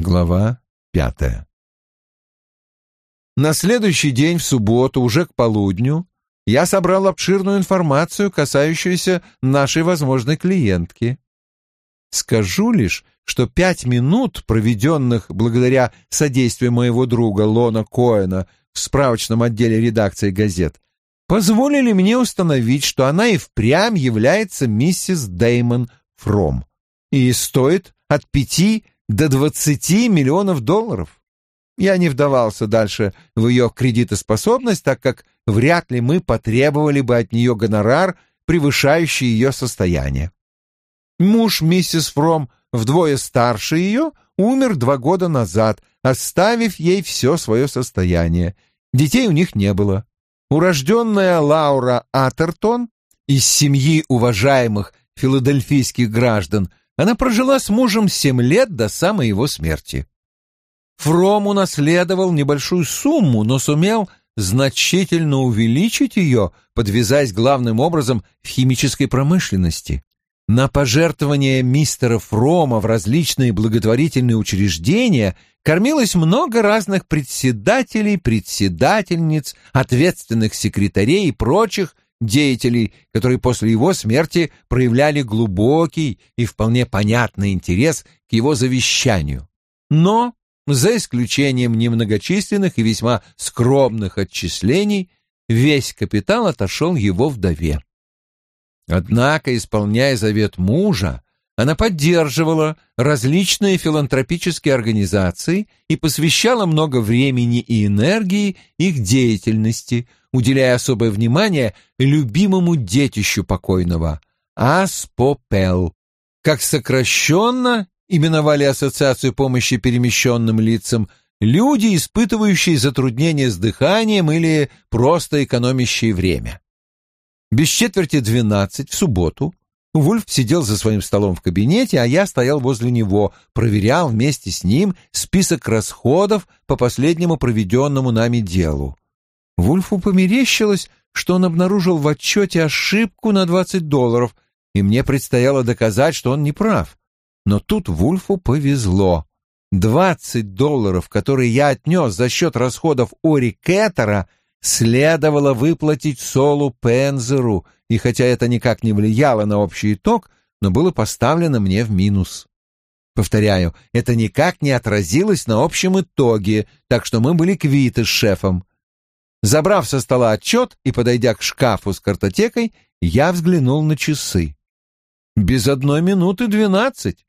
Глава пятая На следующий день, в субботу, уже к полудню, я собрал обширную информацию, касающуюся нашей возможной клиентки. Скажу лишь, что пять минут, проведенных благодаря содействию моего друга Лона Коэна в справочном отделе редакции газет, позволили мне установить, что она и впрямь является миссис Деймон Фром и стоит от пяти до двадцати миллионов долларов. Я не вдавался дальше в ее кредитоспособность, так как вряд ли мы потребовали бы от нее гонорар, превышающий ее состояние. Муж миссис Фром, вдвое старше ее, умер два года назад, оставив ей все свое состояние. Детей у них не было. Урожденная Лаура Атертон из семьи уважаемых филадельфийских граждан, она прожила с мужем семь лет до самой его смерти. Фром унаследовал небольшую сумму, но сумел значительно увеличить ее, подвязаясь главным образом в химической промышленности. На пожертвования мистера Фрома в различные благотворительные учреждения кормилось много разных председателей, председательниц, ответственных секретарей и прочих деятелей, которые после его смерти проявляли глубокий и вполне понятный интерес к его завещанию. Но, за исключением немногочисленных и весьма скромных отчислений, весь капитал отошел его вдове. Однако, исполняя завет мужа, она поддерживала различные филантропические организации и посвящала много времени и энергии их деятельности, уделяя особое внимание любимому детищу покойного – Аспопел. Как сокращенно именовали Ассоциацию помощи перемещенным лицам люди, испытывающие затруднения с дыханием или просто экономящие время. Без четверти двенадцать в субботу Вульф сидел за своим столом в кабинете, а я стоял возле него, проверял вместе с ним список расходов по последнему проведенному нами делу. Вульфу померещилось, что он обнаружил в отчете ошибку на 20 долларов, и мне предстояло доказать, что он не прав. Но тут Вульфу повезло. 20 долларов, которые я отнес за счет расходов Ори Кеттера, следовало выплатить Солу Пензеру — и хотя это никак не влияло на общий итог, но было поставлено мне в минус. Повторяю, это никак не отразилось на общем итоге, так что мы были квиты с шефом. Забрав со стола отчет и подойдя к шкафу с картотекой, я взглянул на часы. Без одной минуты двенадцать.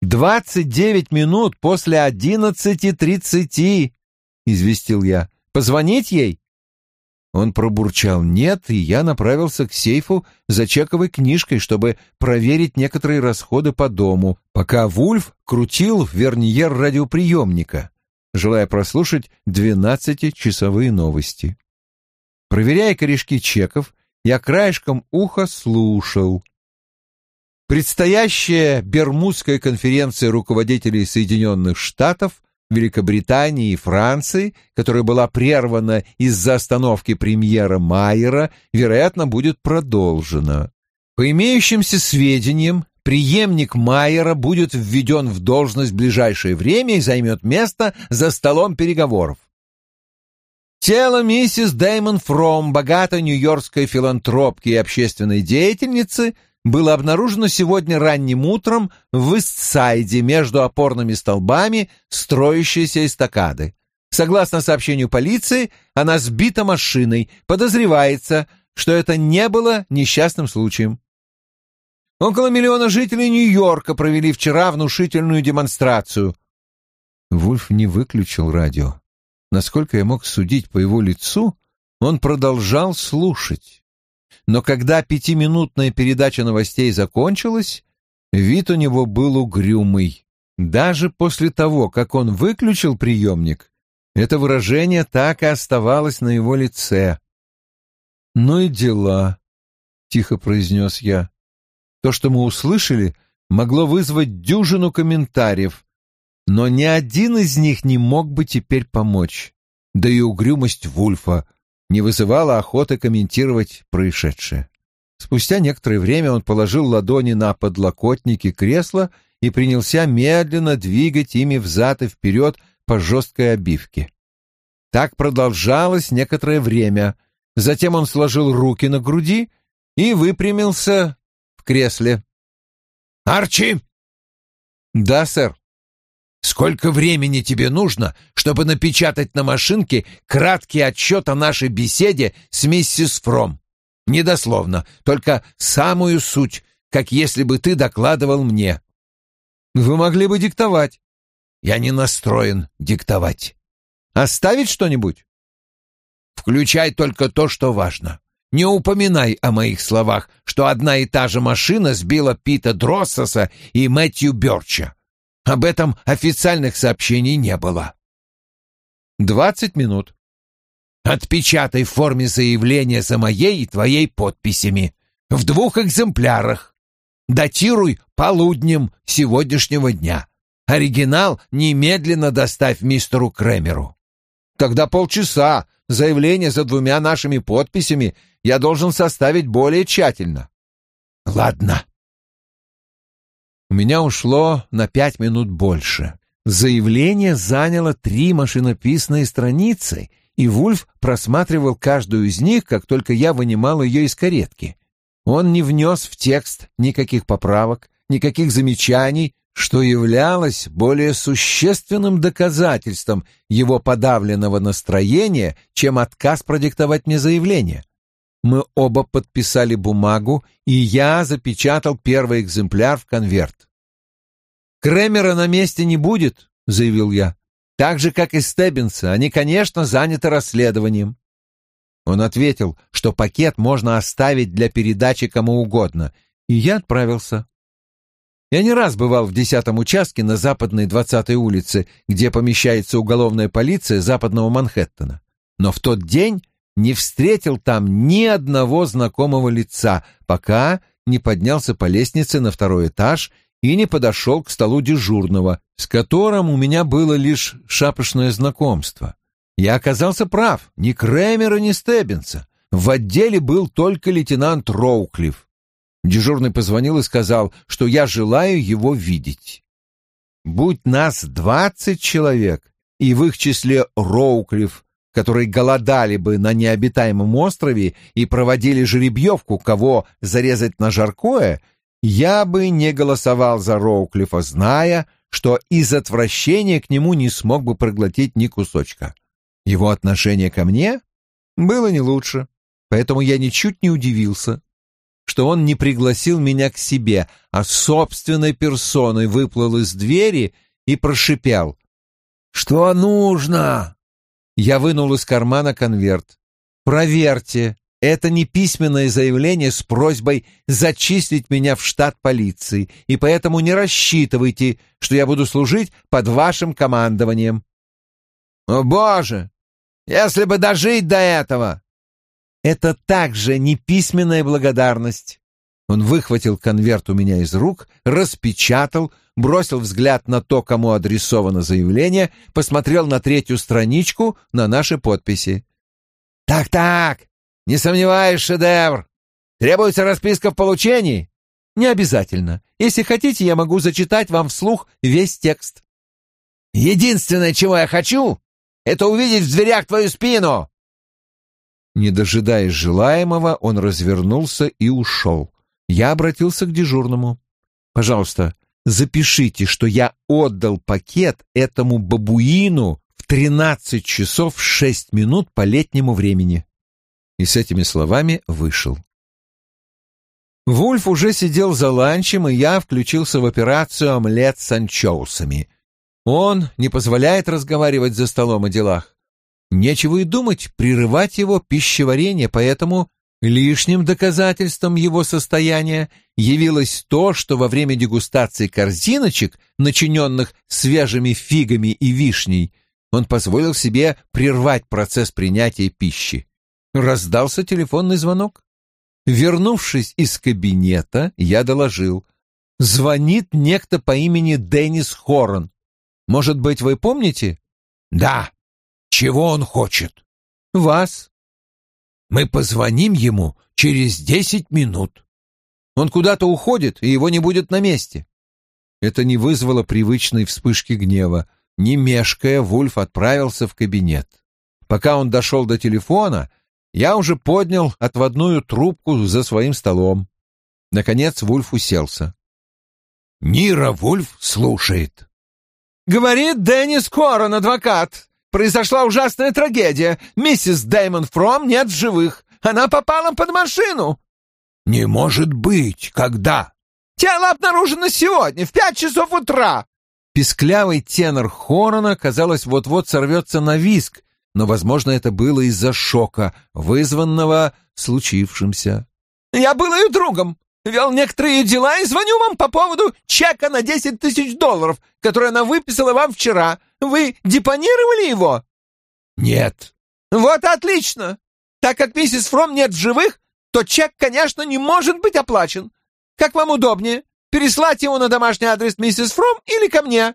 «Двадцать девять минут после одиннадцати тридцати», — известил я. «Позвонить ей?» Он пробурчал «нет», и я направился к сейфу за чековой книжкой, чтобы проверить некоторые расходы по дому, пока Вульф крутил верниер радиоприемника, желая прослушать двенадцатичасовые новости. Проверяя корешки чеков, я краешком уха слушал. Предстоящая Бермудская конференция руководителей Соединенных Штатов Великобритании и Франции, которая была прервана из-за остановки премьера Майера, вероятно, будет продолжена. По имеющимся сведениям, преемник Майера будет введен в должность в ближайшее время и займет место за столом переговоров. Тело миссис Дэймон Фром, богатой нью-йоркской филантропки и общественной деятельницы – было обнаружено сегодня ранним утром в Истсайде между опорными столбами строящейся эстакады. Согласно сообщению полиции, она сбита машиной. Подозревается, что это не было несчастным случаем. Около миллиона жителей Нью-Йорка провели вчера внушительную демонстрацию. Вульф не выключил радио. Насколько я мог судить по его лицу, он продолжал слушать но когда пятиминутная передача новостей закончилась, вид у него был угрюмый. Даже после того, как он выключил приемник, это выражение так и оставалось на его лице. «Ну и дела», — тихо произнес я. То, что мы услышали, могло вызвать дюжину комментариев, но ни один из них не мог бы теперь помочь. Да и угрюмость Вульфа не вызывала охоты комментировать происшедшее. Спустя некоторое время он положил ладони на подлокотники кресла и принялся медленно двигать ими взад и вперед по жесткой обивке. Так продолжалось некоторое время. Затем он сложил руки на груди и выпрямился в кресле. «Арчи!» «Да, сэр». «Сколько времени тебе нужно, чтобы напечатать на машинке краткий отчет о нашей беседе с миссис Фром? Недословно, только самую суть, как если бы ты докладывал мне». «Вы могли бы диктовать». «Я не настроен диктовать». «Оставить что-нибудь?» «Включай только то, что важно. Не упоминай о моих словах, что одна и та же машина сбила Пита Дроссоса и Мэтью Бёрча. Об этом официальных сообщений не было. Двадцать минут. Отпечатай в форме заявления за моей и твоей подписями. В двух экземплярах. Датируй полуднем сегодняшнего дня. Оригинал немедленно доставь мистеру Кремеру. Тогда полчаса. Заявление за двумя нашими подписями я должен составить более тщательно. Ладно. У меня ушло на пять минут больше. Заявление заняло три машинописные страницы, и Вульф просматривал каждую из них, как только я вынимал ее из каретки. Он не внес в текст никаких поправок, никаких замечаний, что являлось более существенным доказательством его подавленного настроения, чем отказ продиктовать мне заявление. Мы оба подписали бумагу, и я запечатал первый экземпляр в конверт. «Кремера на месте не будет», — заявил я. «Так же, как и Стеббинса, они, конечно, заняты расследованием». Он ответил, что пакет можно оставить для передачи кому угодно, и я отправился. Я не раз бывал в десятом участке на западной 20-й улице, где помещается уголовная полиция западного Манхэттена. Но в тот день не встретил там ни одного знакомого лица, пока не поднялся по лестнице на второй этаж и не подошел к столу дежурного, с которым у меня было лишь шапошное знакомство. Я оказался прав, ни Кремера, ни Стеббинса. В отделе был только лейтенант Роуклифф. Дежурный позвонил и сказал, что я желаю его видеть. Будь нас двадцать человек, и в их числе Роуклифф, которые голодали бы на необитаемом острове и проводили жеребьевку, кого зарезать на жаркое, я бы не голосовал за Роуклифа, зная, что из отвращения к нему не смог бы проглотить ни кусочка. Его отношение ко мне было не лучше, поэтому я ничуть не удивился, что он не пригласил меня к себе, а собственной персоной выплыл из двери и прошипел. «Что нужно?» Я вынул из кармана конверт. «Проверьте, это не письменное заявление с просьбой зачислить меня в штат полиции, и поэтому не рассчитывайте, что я буду служить под вашим командованием». «О, Боже! Если бы дожить до этого!» «Это также не письменная благодарность». Он выхватил конверт у меня из рук, распечатал, бросил взгляд на то, кому адресовано заявление, посмотрел на третью страничку, на наши подписи. «Так-так, не сомневаюсь, шедевр. Требуется расписка в получении?» «Не обязательно. Если хотите, я могу зачитать вам вслух весь текст». «Единственное, чего я хочу, это увидеть в дверях твою спину!» Не дожидаясь желаемого, он развернулся и ушел. Я обратился к дежурному. «Пожалуйста, запишите, что я отдал пакет этому бабуину в тринадцать часов шесть минут по летнему времени». И с этими словами вышел. Вульф уже сидел за ланчем, и я включился в операцию «Омлет с анчоусами». Он не позволяет разговаривать за столом о делах. Нечего и думать, прерывать его пищеварение, поэтому Лишним доказательством его состояния явилось то, что во время дегустации корзиночек, начиненных свежими фигами и вишней, он позволил себе прервать процесс принятия пищи. Раздался телефонный звонок. Вернувшись из кабинета, я доложил. Звонит некто по имени Деннис Хорн. Может быть, вы помните? Да. Чего он хочет? Вас. Мы позвоним ему через десять минут. Он куда-то уходит, и его не будет на месте. Это не вызвало привычной вспышки гнева. Не мешкая, Вульф отправился в кабинет. Пока он дошел до телефона, я уже поднял отводную трубку за своим столом. Наконец Вульф уселся. Нира Вульф слушает. «Говорит Деннис Корон, адвокат. Произошла ужасная трагедия. Миссис Дэймон Фром нет в живых. Она попала под машину». «Не может быть! Когда?» «Тело обнаружено сегодня, в пять часов утра». Писклявый тенор Хорона, казалось, вот-вот сорвется на виск, но, возможно, это было из-за шока, вызванного случившимся. «Я был ее другом, вел некоторые дела и звоню вам по поводу чека на десять тысяч долларов, который она выписала вам вчера. Вы депонировали его?» «Нет». «Вот отлично. Так как миссис Фром нет в живых, то чек, конечно, не может быть оплачен. Как вам удобнее, переслать его на домашний адрес миссис Фром или ко мне?»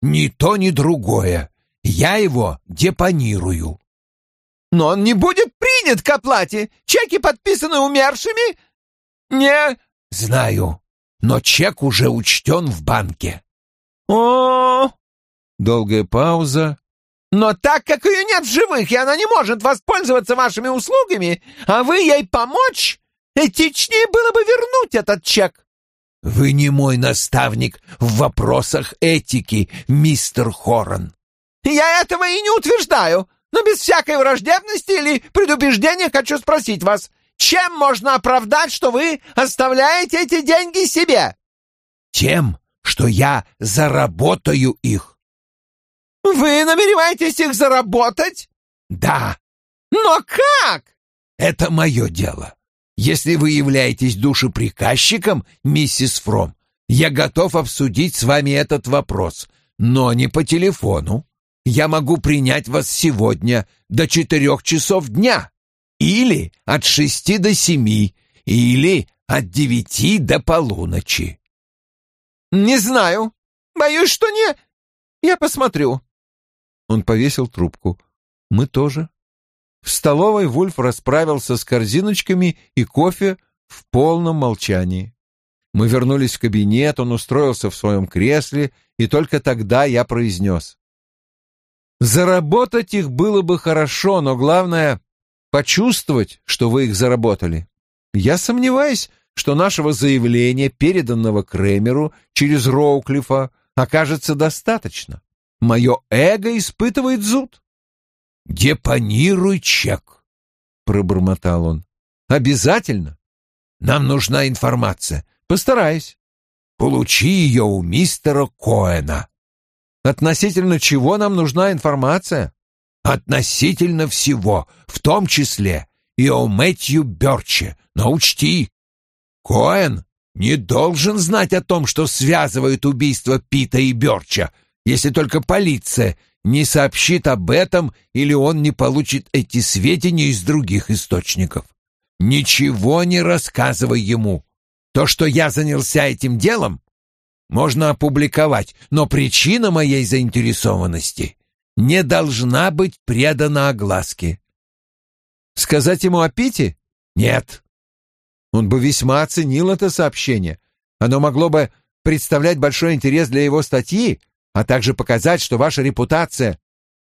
«Ни то, ни другое. Я его депонирую». «Но он не будет принят к оплате. Чеки подписаны умершими?» «Не...» «Знаю, но чек уже учтен в банке». «О...» Долгая пауза, но так как ее нет в живых, и она не может воспользоваться вашими услугами, а вы ей помочь, этичнее было бы вернуть этот чек. Вы не мой наставник в вопросах этики, мистер Хорн. Я этого и не утверждаю, но без всякой враждебности или предубеждения хочу спросить вас, чем можно оправдать, что вы оставляете эти деньги себе? Тем, что я заработаю их. Вы намереваетесь их заработать? Да. Но как? Это мое дело. Если вы являетесь душеприказчиком, миссис Фром, я готов обсудить с вами этот вопрос, но не по телефону. Я могу принять вас сегодня до четырех часов дня, или от шести до семи, или от девяти до полуночи. Не знаю. Боюсь, что не... Я посмотрю. Он повесил трубку. Мы тоже. В столовой Вульф расправился с корзиночками и кофе в полном молчании. Мы вернулись в кабинет, он устроился в своем кресле, и только тогда я произнес. Заработать их было бы хорошо, но главное — почувствовать, что вы их заработали. Я сомневаюсь, что нашего заявления, переданного Кремеру через Роуклифа, окажется достаточно. Мое эго испытывает зуд. «Депонируй чек», — пробормотал он. «Обязательно. Нам нужна информация. Постараюсь. Получи ее у мистера Коэна». «Относительно чего нам нужна информация?» «Относительно всего, в том числе и о Мэтью Бёрче. Но учти, Коэн не должен знать о том, что связывает убийство Пита и Бёрча если только полиция не сообщит об этом или он не получит эти сведения из других источников. Ничего не рассказывай ему. То, что я занялся этим делом, можно опубликовать, но причина моей заинтересованности не должна быть предана огласке. Сказать ему о Пите? Нет. Он бы весьма оценил это сообщение. Оно могло бы представлять большой интерес для его статьи, а также показать, что ваша репутация...»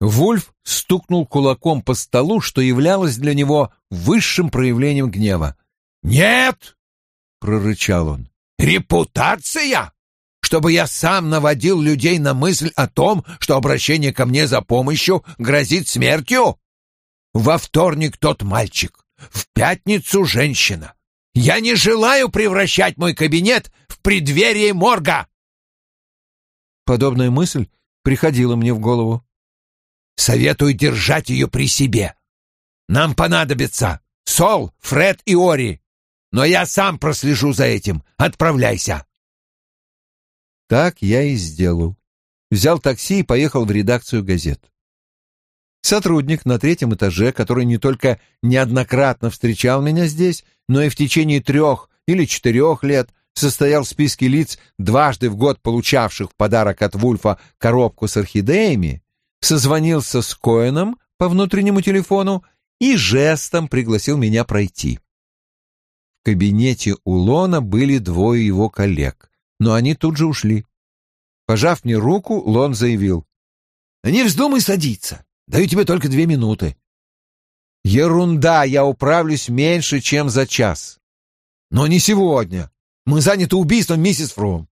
Вульф стукнул кулаком по столу, что являлось для него высшим проявлением гнева. «Нет!» — прорычал он. «Репутация? Чтобы я сам наводил людей на мысль о том, что обращение ко мне за помощью грозит смертью? Во вторник тот мальчик, в пятницу женщина. Я не желаю превращать мой кабинет в преддверие морга!» Подобная мысль приходила мне в голову. «Советую держать ее при себе. Нам понадобится Сол, Фред и Ори. Но я сам прослежу за этим. Отправляйся». Так я и сделал. Взял такси и поехал в редакцию газет. Сотрудник на третьем этаже, который не только неоднократно встречал меня здесь, но и в течение трех или четырех лет состоял в списке лиц, дважды в год получавших в подарок от Вульфа коробку с орхидеями, созвонился с Коэном по внутреннему телефону и жестом пригласил меня пройти. кабинете у Лона были двое его коллег, но они тут же ушли. Пожав мне руку, Лон заявил. «Не вздумай садиться. Даю тебе только две минуты». «Ерунда, я управлюсь меньше, чем за час». «Но не сегодня. Мы заняты убийством миссис Фром.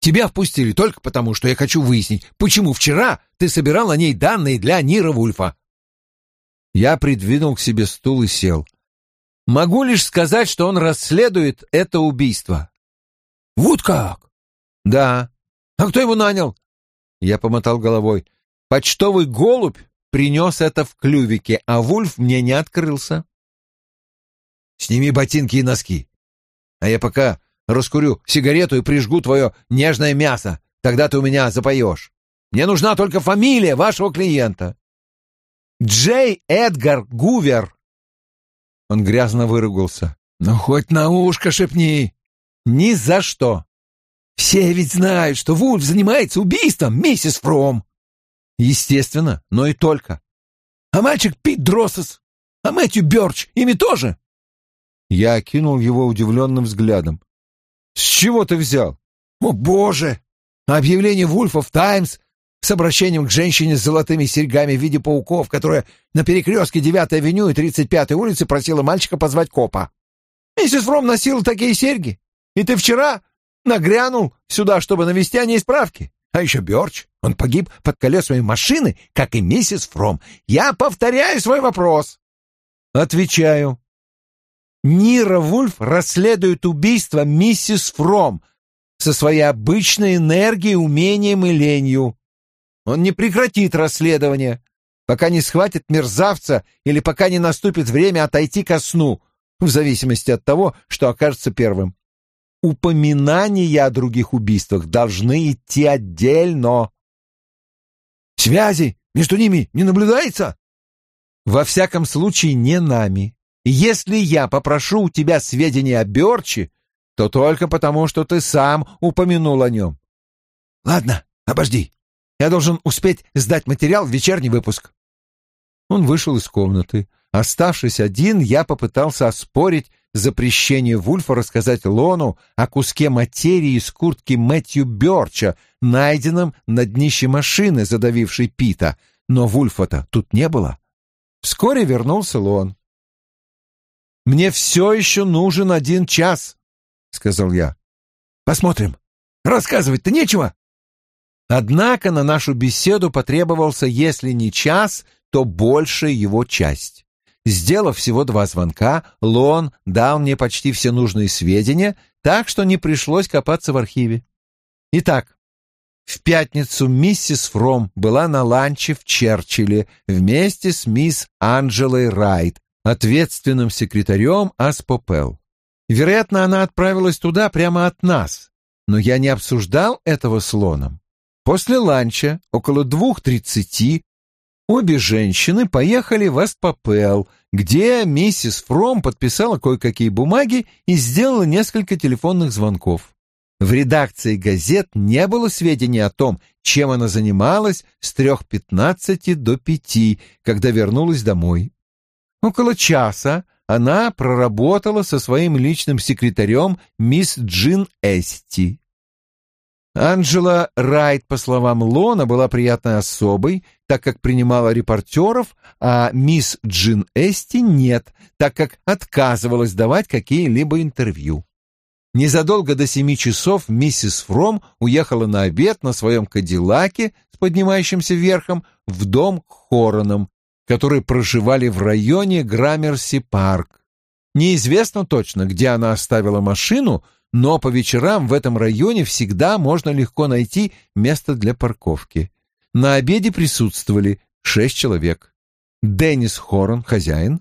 Тебя впустили только потому, что я хочу выяснить, почему вчера ты собирал на ней данные для Нира Вульфа». Я придвинул к себе стул и сел. Могу лишь сказать, что он расследует это убийство. Вот как? Да. А кто его нанял? Я помотал головой. Почтовый голубь принес это в клювике, а Вульф мне не открылся. Сними ботинки и носки. А я пока раскурю сигарету и прижгу твое нежное мясо. Тогда ты у меня запоешь. Мне нужна только фамилия вашего клиента. Джей Эдгар Гувер. Он грязно выругался. Ну, хоть на ушко шепни. Ни за что. Все ведь знают, что Вульф занимается убийством, миссис Фром. Естественно, но и только. А мальчик Пит Дроссес, а Мэтью Бёрч, ими тоже. Я окинул его удивленным взглядом. С чего ты взял? О, боже! Объявление Вульфа в «Таймс» с обращением к женщине с золотыми серьгами в виде пауков, которая на перекрестке 9-й авеню и 35-й улицы просила мальчика позвать копа. Миссис Фром носила такие серьги, и ты вчера нагрянул сюда, чтобы навести о ней справки. А еще Бёрч, он погиб под колесами машины, как и миссис Фром. Я повторяю свой вопрос. Отвечаю. Нира Вульф расследует убийство миссис Фром со своей обычной энергией, умением и ленью. Он не прекратит расследование, пока не схватит мерзавца или пока не наступит время отойти ко сну, в зависимости от того, что окажется первым. Упоминания о других убийствах должны идти отдельно. Связи между ними не наблюдается? Во всяком случае, не нами. Если я попрошу у тебя сведения о Бёрче, то только потому, что ты сам упомянул о нем. Ладно, обожди. Я должен успеть сдать материал в вечерний выпуск. Он вышел из комнаты. Оставшись один, я попытался оспорить запрещение Вульфа рассказать Лону о куске материи из куртки Мэтью Бёрча, найденном на днище машины, задавившей Пита, но Вульфа-то тут не было. Вскоре вернулся Лон. «Мне все еще нужен один час», — сказал я. «Посмотрим. Рассказывать-то нечего». Однако на нашу беседу потребовался, если не час, то большая его часть. Сделав всего два звонка, Лон дал мне почти все нужные сведения, так что не пришлось копаться в архиве. Итак, в пятницу миссис Фром была на ланче в Черчилле вместе с мисс Анджелой Райт, ответственным секретарем Аспопел. Вероятно, она отправилась туда прямо от нас, но я не обсуждал этого с Лоном. После ланча, около двух тридцати, обе женщины поехали в Эстпапел, где миссис Фром подписала кое-какие бумаги и сделала несколько телефонных звонков. В редакции газет не было сведений о том, чем она занималась с трех пятнадцати до пяти, когда вернулась домой. Около часа она проработала со своим личным секретарем мисс Джин Эсти. Анджела Райт, по словам Лона, была приятной особой, так как принимала репортеров, а мисс Джин Эсти нет, так как отказывалась давать какие-либо интервью. Незадолго до семи часов миссис Фром уехала на обед на своем кадиллаке с поднимающимся верхом в дом к Хоронам, которые проживали в районе Граммерси-парк. Неизвестно точно, где она оставила машину, но по вечерам в этом районе всегда можно легко найти место для парковки. На обеде присутствовали шесть человек. Деннис Хорн, хозяин,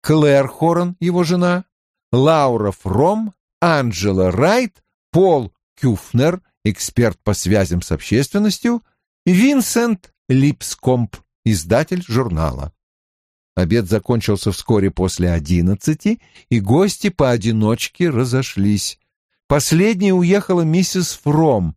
Клэр Хорн, его жена, Лаура Фром, Анджела Райт, Пол Кюфнер, эксперт по связям с общественностью, Винсент Липскомп, издатель журнала. Обед закончился вскоре после одиннадцати, и гости поодиночке разошлись. Последней уехала миссис Фром.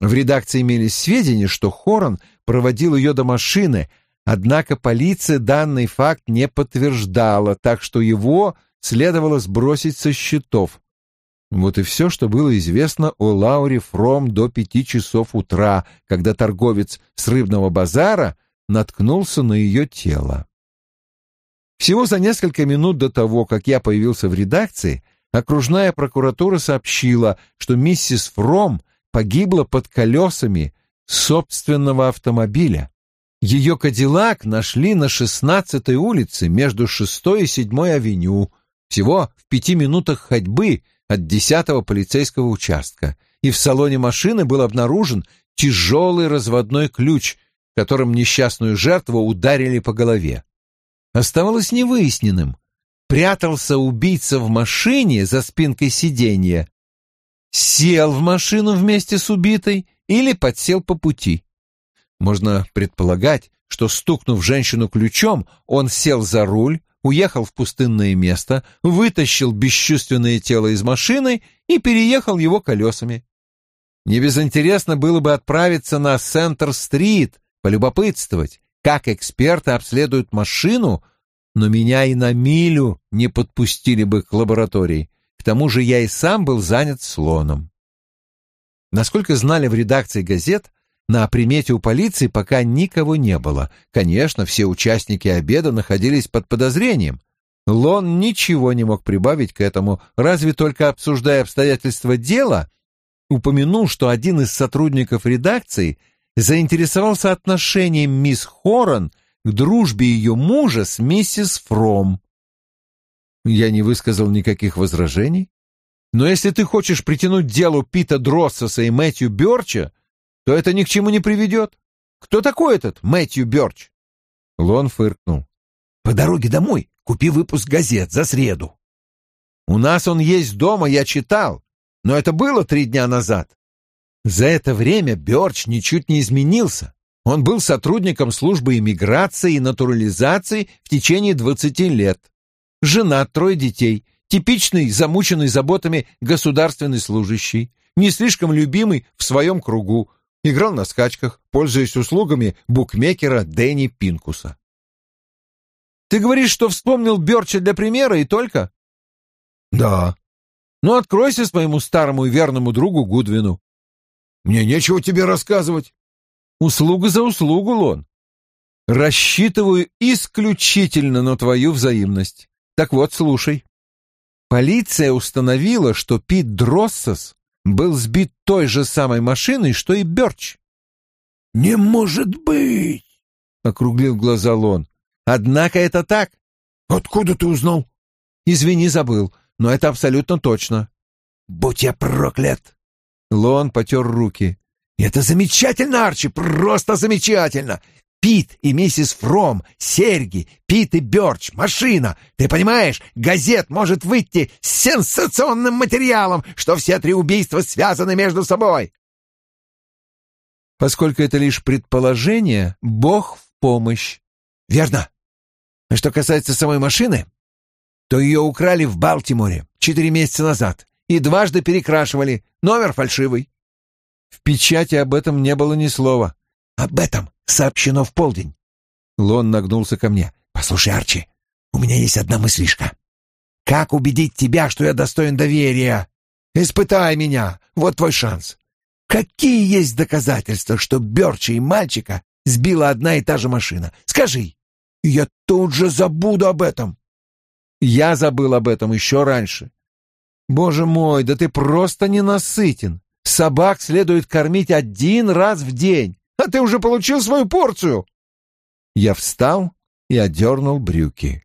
В редакции имелись сведения, что Хорн проводил ее до машины, однако полиция данный факт не подтверждала, так что его следовало сбросить со счетов. Вот и все, что было известно о Лауре Фром до пяти часов утра, когда торговец с рыбного базара наткнулся на ее тело. Всего за несколько минут до того, как я появился в редакции, окружная прокуратура сообщила, что миссис Фром погибла под колесами собственного автомобиля. Ее кадиллак нашли на 16-й улице между 6-й и 7-й авеню, всего в пяти минутах ходьбы от 10-го полицейского участка, и в салоне машины был обнаружен тяжелый разводной ключ, которым несчастную жертву ударили по голове. Оставалось невыясненным, прятался убийца в машине за спинкой сиденья, сел в машину вместе с убитой или подсел по пути. Можно предполагать, что, стукнув женщину ключом, он сел за руль, уехал в пустынное место, вытащил бесчувственное тело из машины и переехал его колесами. Небезынтересно было бы отправиться на Центр-стрит, полюбопытствовать, как эксперты обследуют машину, но меня и на милю не подпустили бы к лаборатории. К тому же я и сам был занят слоном. Насколько знали в редакции газет, на примете у полиции пока никого не было. Конечно, все участники обеда находились под подозрением. Лон ничего не мог прибавить к этому, разве только обсуждая обстоятельства дела, упомянул, что один из сотрудников редакции заинтересовался отношением мисс Хорн к дружбе ее мужа с миссис Фром. Я не высказал никаких возражений. Но если ты хочешь притянуть делу Пита Дроссоса и Мэтью Бёрча, то это ни к чему не приведет. Кто такой этот Мэтью Бёрч?» Лон фыркнул. «По дороге домой купи выпуск газет за среду». «У нас он есть дома, я читал, но это было три дня назад». За это время Бёрч ничуть не изменился. Он был сотрудником службы иммиграции и натурализации в течение двадцати лет. Женат, трое детей, типичный, замученный заботами государственный служащий, не слишком любимый в своем кругу, играл на скачках, пользуясь услугами букмекера Дэнни Пинкуса. «Ты говоришь, что вспомнил Бёрча для примера и только?» «Да». «Ну, откройся своему старому и верному другу Гудвину». «Мне нечего тебе рассказывать». «Услуга за услугу, Лон. Рассчитываю исключительно на твою взаимность. Так вот, слушай. Полиция установила, что Пит Дроссос был сбит той же самой машиной, что и Бёрч. «Не может быть!» — округлил глаза Лон. «Однако это так». «Откуда ты узнал?» «Извини, забыл, но это абсолютно точно». «Будь я проклят!» Лон потер руки. «Это замечательно, Арчи, просто замечательно! Пит и миссис Фром, серьги, Пит и Бёрч, машина. Ты понимаешь, газет может выйти с сенсационным материалом, что все три убийства связаны между собой. Поскольку это лишь предположение, Бог в помощь. Верно. А что касается самой машины, то ее украли в Балтиморе четыре месяца назад и дважды перекрашивали. Номер фальшивый. В печати об этом не было ни слова. Об этом сообщено в полдень. Лон нагнулся ко мне. «Послушай, Арчи, у меня есть одна мыслишка. Как убедить тебя, что я достоин доверия? Испытай меня, вот твой шанс. Какие есть доказательства, что Бёрча и мальчика сбила одна и та же машина? Скажи, я тут же забуду об этом». «Я забыл об этом еще раньше. Боже мой, да ты просто ненасытен. Собак следует кормить один раз в день а ты уже получил свою порцию!» Я встал и одернул брюки.